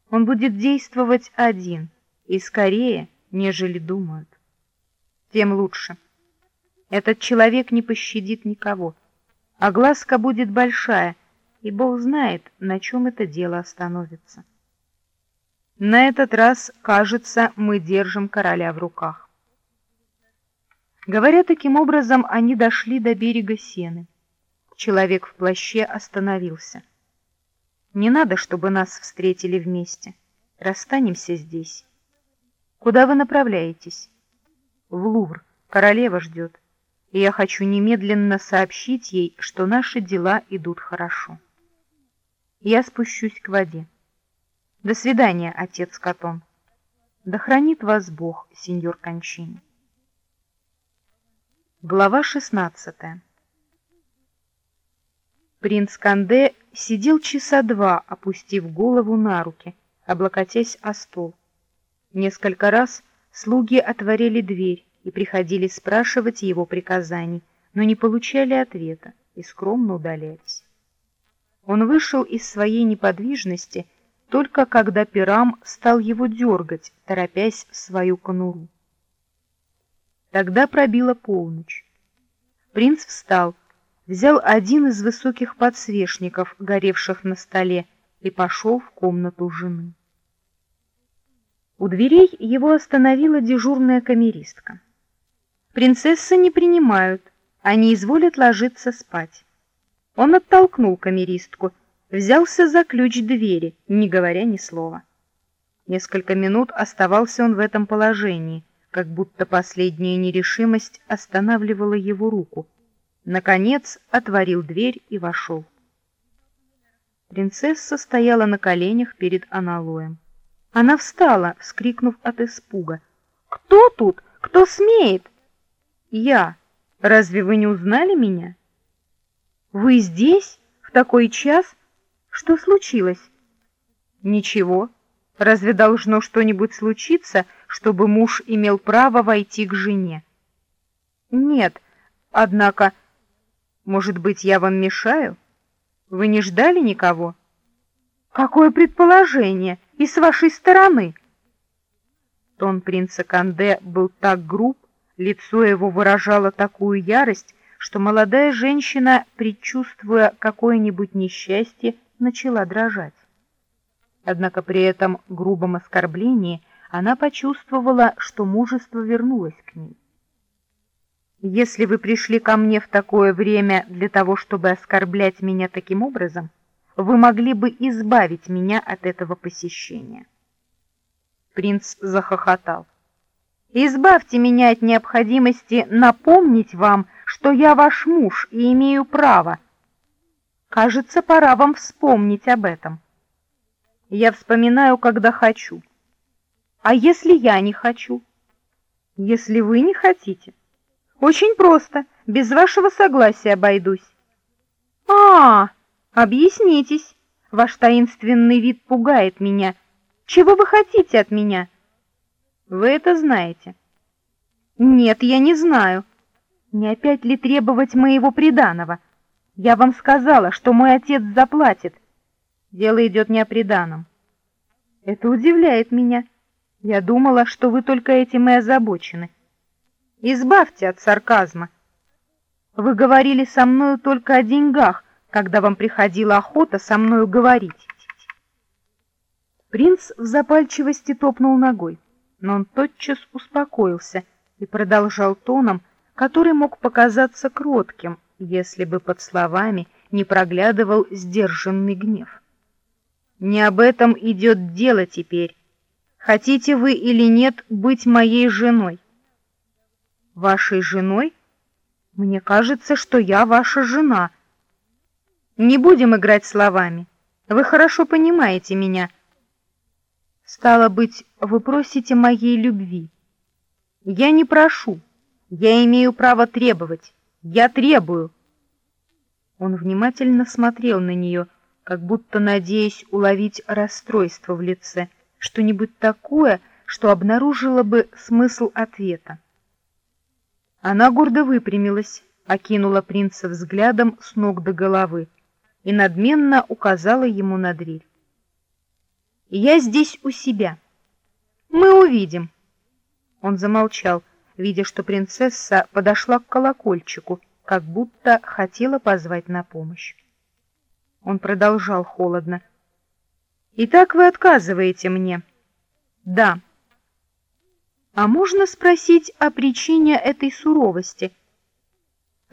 A: он будет действовать один — и скорее, нежели думают. Тем лучше. Этот человек не пощадит никого, а глазка будет большая, и Бог знает, на чем это дело остановится. На этот раз, кажется, мы держим короля в руках. Говоря таким образом, они дошли до берега Сены. Человек в плаще остановился. Не надо, чтобы нас встретили вместе. Расстанемся здесь. Куда вы направляетесь? В Лувр. Королева ждет. И я хочу немедленно сообщить ей, что наши дела идут хорошо. Я спущусь к воде. До свидания, отец Катон. Да хранит вас Бог, сеньор Кончини. Глава 16 Принц Канде сидел часа два, опустив голову на руки, облокотясь о стол. Несколько раз слуги отворили дверь и приходили спрашивать его приказаний, но не получали ответа и скромно удалялись. Он вышел из своей неподвижности только когда Пирам стал его дергать, торопясь в свою конуру. Тогда пробила полночь. Принц встал, взял один из высоких подсвечников, горевших на столе, и пошел в комнату жены. У дверей его остановила дежурная камеристка. Принцессы не принимают, они изволят ложиться спать. Он оттолкнул камеристку взялся за ключ двери, не говоря ни слова. Несколько минут оставался он в этом положении, как будто последняя нерешимость останавливала его руку. Наконец отворил дверь и вошел. Принцесса стояла на коленях перед аналоем. Она встала, вскрикнув от испуга. «Кто тут? Кто смеет?» «Я. Разве вы не узнали меня?» «Вы здесь? В такой час?» Что случилось? Ничего. Разве должно что-нибудь случиться, чтобы муж имел право войти к жене? Нет. Однако, может быть, я вам мешаю? Вы не ждали никого? Какое предположение и с вашей стороны? Тон принца Канде был так груб, лицо его выражало такую ярость, что молодая женщина, предчувствуя какое-нибудь несчастье, начала дрожать. Однако при этом грубом оскорблении она почувствовала, что мужество вернулось к ней. Если вы пришли ко мне в такое время для того, чтобы оскорблять меня таким образом, вы могли бы избавить меня от этого посещения. Принц захохотал. Избавьте меня от необходимости напомнить вам, что я ваш муж и имею право Кажется, пора вам вспомнить об этом. Я вспоминаю, когда хочу. А если я не хочу? Если вы не хотите? Очень просто, без вашего согласия обойдусь. А, объяснитесь. Ваш таинственный вид пугает меня. Чего вы хотите от меня? Вы это знаете. Нет, я не знаю. Не опять ли требовать моего приданого? Я вам сказала, что мой отец заплатит. Дело идет не о приданом. Это удивляет меня. Я думала, что вы только этим и озабочены. Избавьте от сарказма. Вы говорили со мною только о деньгах, когда вам приходила охота со мною говорить. Принц в запальчивости топнул ногой, но он тотчас успокоился и продолжал тоном, который мог показаться кротким, если бы под словами не проглядывал сдержанный гнев. Не об этом идет дело теперь. Хотите вы или нет быть моей женой? Вашей женой? Мне кажется, что я ваша жена. Не будем играть словами. Вы хорошо понимаете меня. Стало быть, вы просите моей любви. Я не прошу. Я имею право требовать. Я требую. Он внимательно смотрел на нее, как будто надеясь уловить расстройство в лице, что-нибудь такое, что обнаружило бы смысл ответа. Она гордо выпрямилась, окинула принца взглядом с ног до головы и надменно указала ему на дверь. «Я здесь у себя. Мы увидим». Он замолчал, видя, что принцесса подошла к колокольчику, как будто хотела позвать на помощь. Он продолжал холодно. «Итак вы отказываете мне?» «Да». «А можно спросить о причине этой суровости?»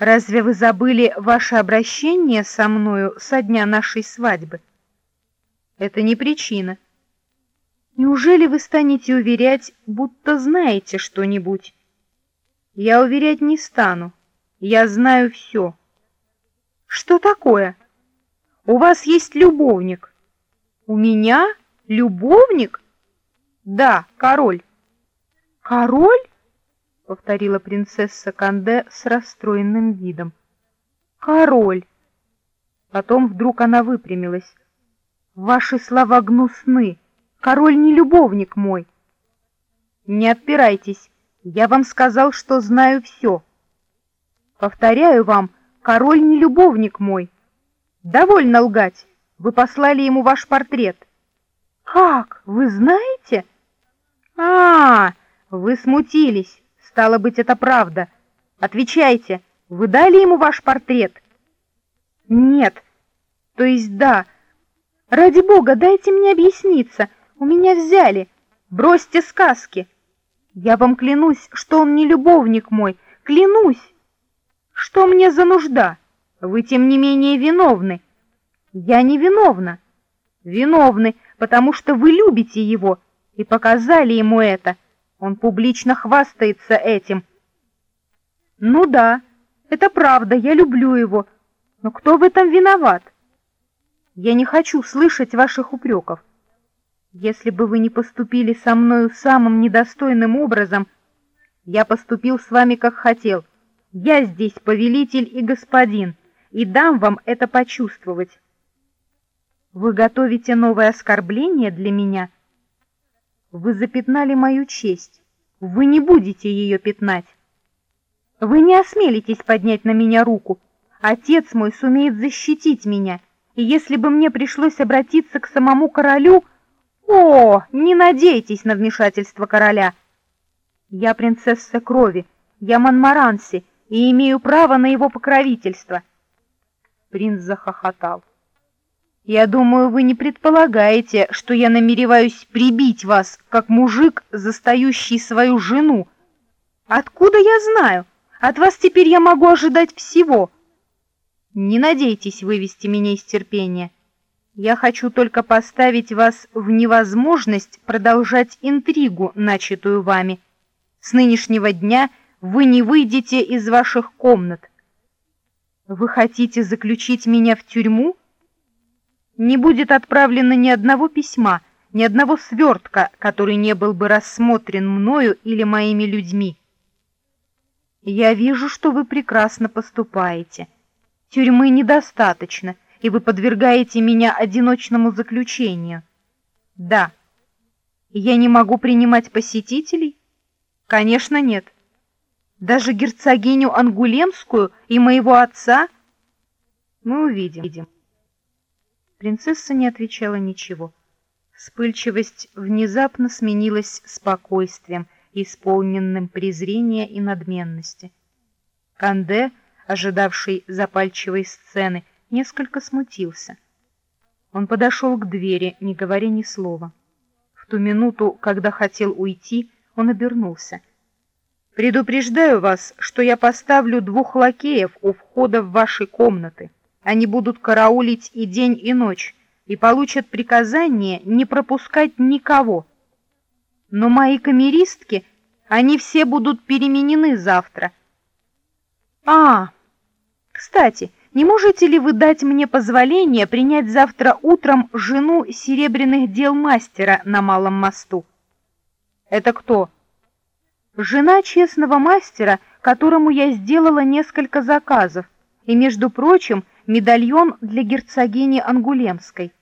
A: «Разве вы забыли ваше обращение со мною со дня нашей свадьбы?» «Это не причина». «Неужели вы станете уверять, будто знаете что-нибудь?» Я уверять не стану. Я знаю все. Что такое? У вас есть любовник. У меня любовник? Да, король. Король? Повторила принцесса Канде с расстроенным видом. Король. Потом вдруг она выпрямилась. Ваши слова гнусны. Король не любовник мой. Не отпирайтесь. Я вам сказал, что знаю все. Повторяю вам, король не любовник мой. Довольно лгать. Вы послали ему ваш портрет. Как? Вы знаете? А, -а, -а вы смутились. Стало быть, это правда. Отвечайте. Вы дали ему ваш портрет? Нет. То есть да. Ради бога, дайте мне объясниться. У меня взяли. Бросьте сказки. Я вам клянусь, что он не любовник мой. Клянусь. Что мне за нужда? Вы тем не менее виновны. Я не виновна. Виновны, потому что вы любите его и показали ему это. Он публично хвастается этим. Ну да, это правда, я люблю его. Но кто в этом виноват? Я не хочу слышать ваших упреков. Если бы вы не поступили со мною самым недостойным образом, я поступил с вами как хотел. Я здесь повелитель и господин, и дам вам это почувствовать. Вы готовите новое оскорбление для меня? Вы запятнали мою честь. Вы не будете ее пятнать. Вы не осмелитесь поднять на меня руку. Отец мой сумеет защитить меня, и если бы мне пришлось обратиться к самому королю, о, не надейтесь на вмешательство короля. Я принцесса крови, я Монмаранси и имею право на его покровительство. Принц захохотал. Я думаю, вы не предполагаете, что я намереваюсь прибить вас, как мужик, застающий свою жену. Откуда я знаю? От вас теперь я могу ожидать всего. Не надейтесь вывести меня из терпения. Я хочу только поставить вас в невозможность продолжать интригу, начатую вами. С нынешнего дня вы не выйдете из ваших комнат. Вы хотите заключить меня в тюрьму? Не будет отправлено ни одного письма, ни одного свертка, который не был бы рассмотрен мною или моими людьми. Я вижу, что вы прекрасно поступаете. Тюрьмы недостаточно и вы подвергаете меня одиночному заключению. Да. Я не могу принимать посетителей? Конечно, нет. Даже герцогиню Ангулемскую и моего отца мы увидим. Принцесса не отвечала ничего. Вспыльчивость внезапно сменилась спокойствием, исполненным презрения и надменности. Канде, ожидавший запальчивой сцены, несколько смутился. Он подошел к двери, не говоря ни слова. В ту минуту, когда хотел уйти, он обернулся. Предупреждаю вас, что я поставлю двух лакеев у входа в ваши комнаты. Они будут караулить и день, и ночь, и получат приказание не пропускать никого. Но мои камеристки, они все будут переменены завтра. А, кстати, не можете ли вы дать мне позволение принять завтра утром жену серебряных дел мастера на Малом мосту? Это кто? Жена честного мастера, которому я сделала несколько заказов, и, между прочим, медальон для герцогини Ангулемской.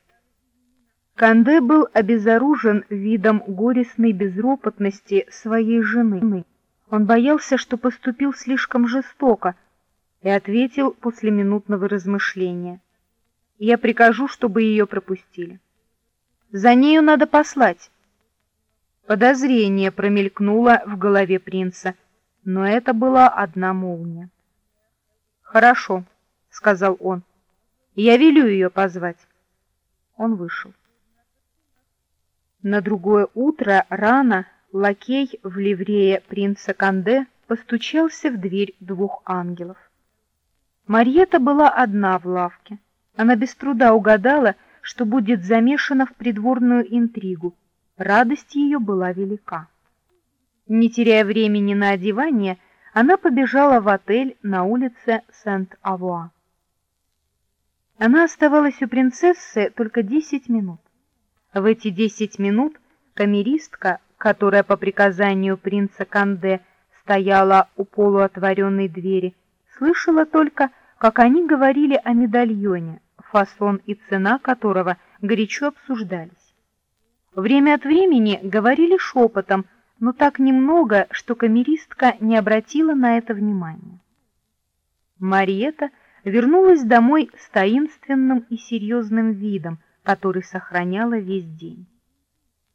A: Канде был обезоружен видом горестной безропотности своей жены. Он боялся, что поступил слишком жестоко, и ответил после минутного размышления: "Я прикажу, чтобы ее пропустили. За нею надо послать". Подозрение промелькнуло в голове принца, но это была одна молния. "Хорошо", сказал он. "Я велю ее позвать". Он вышел. На другое утро рано лакей в ливрее принца Канде постучался в дверь двух ангелов. Марьета была одна в лавке. Она без труда угадала, что будет замешана в придворную интригу. Радость ее была велика. Не теряя времени на одевание, она побежала в отель на улице Сент-Авуа. Она оставалась у принцессы только десять минут. В эти десять минут Камеристка, которая по приказанию принца Канде стояла у полуотворенной двери, слышала только, как они говорили о медальоне, фасон и цена которого горячо обсуждались. Время от времени говорили шепотом, но так немного, что камеристка не обратила на это внимания. Мариета вернулась домой с таинственным и серьезным видом, который сохраняла весь день.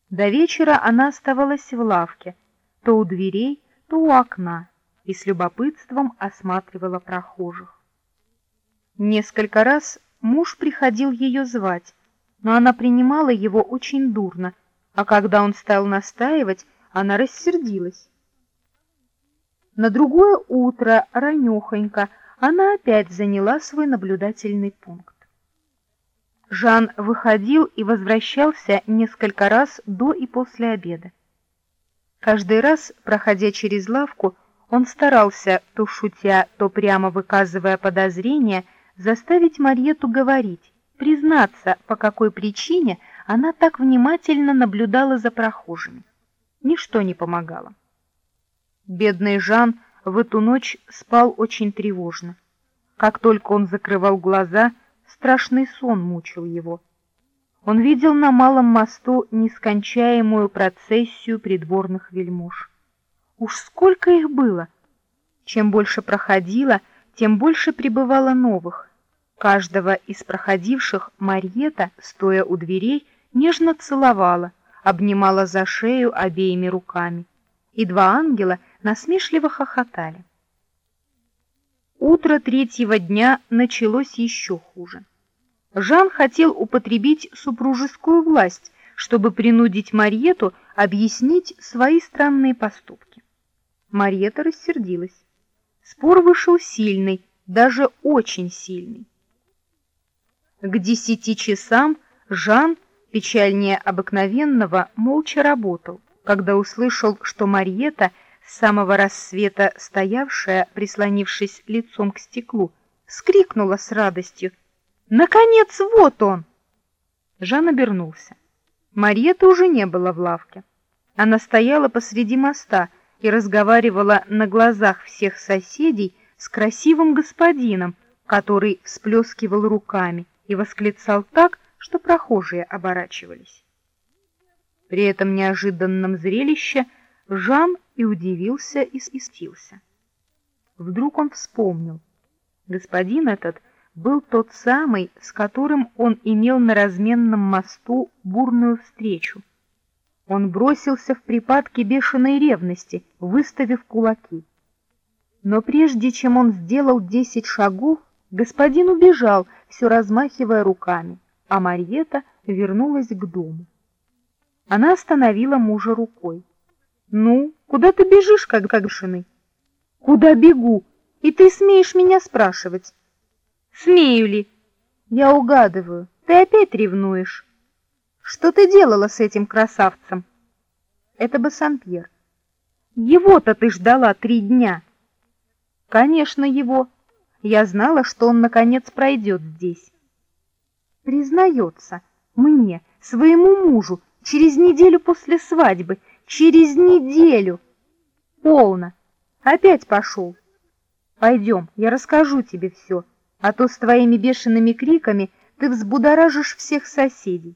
A: До вечера она оставалась в лавке, то у дверей, то у окна, и с любопытством осматривала прохожих. Несколько раз муж приходил ее звать, но она принимала его очень дурно, а когда он стал настаивать, она рассердилась. На другое утро, ранехонько, она опять заняла свой наблюдательный пункт. Жан выходил и возвращался несколько раз до и после обеда. Каждый раз, проходя через лавку, он старался, то шутя, то прямо выказывая подозрение, заставить Марьету говорить, признаться, по какой причине она так внимательно наблюдала за прохожими. Ничто не помогало. Бедный Жан в эту ночь спал очень тревожно. Как только он закрывал глаза, страшный сон мучил его. Он видел на малом мосту нескончаемую процессию придворных вельмож. Уж сколько их было! Чем больше проходило, тем больше прибывало новых. Каждого из проходивших Марьета, стоя у дверей, нежно целовала, обнимала за шею обеими руками, и два ангела насмешливо хохотали. Утро третьего дня началось еще хуже. Жан хотел употребить супружескую власть, чтобы принудить Мариету объяснить свои странные поступки. Мариета рассердилась. Спор вышел сильный, даже очень сильный. К десяти часам Жан, печальнее обыкновенного, молча работал, когда услышал, что Мариета – с самого рассвета стоявшая, прислонившись лицом к стеклу, вскрикнула с радостью: "Наконец, вот он!" Жан обернулся. Мариеты уже не было в лавке. Она стояла посреди моста и разговаривала на глазах всех соседей с красивым господином, который всплескивал руками и восклицал так, что прохожие оборачивались. При этом неожиданном зрелище Жан и удивился и спустился. Вдруг он вспомнил. Господин этот был тот самый, с которым он имел на разменном мосту бурную встречу. Он бросился в припадке бешеной ревности, выставив кулаки. Но прежде чем он сделал десять шагов, господин убежал, все размахивая руками, а Марьета вернулась к дому. Она остановила мужа рукой. Ну, куда ты бежишь, как гагшиный? Куда бегу? И ты смеешь меня спрашивать? Смею ли? Я угадываю. Ты опять ревнуешь. Что ты делала с этим красавцем? Это Бассампьер. Его-то ты ждала три дня. Конечно, его. Я знала, что он наконец пройдет здесь. Признается мне, своему мужу, через неделю после свадьбы, Через неделю. Полно. Опять пошел. Пойдем, я расскажу тебе все, а то с твоими бешеными криками ты взбудоражишь всех соседей.